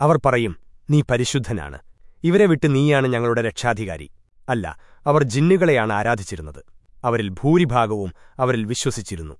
അവർ പറയും നീ പരിശുദ്ധനാണ്. ഇവരെ വിട്ട് നീയാണ് ഞങ്ങളുടെ രക്ഷാധികാരി. അല്ല അവർ ജിന്നുകളെയാണ് ആരാധിച്ചിരുന്നത്. അവരിൽ ഭൂരിഭാഗവും അവരിൽ വിശ്വസിച്ചിരുന്നു.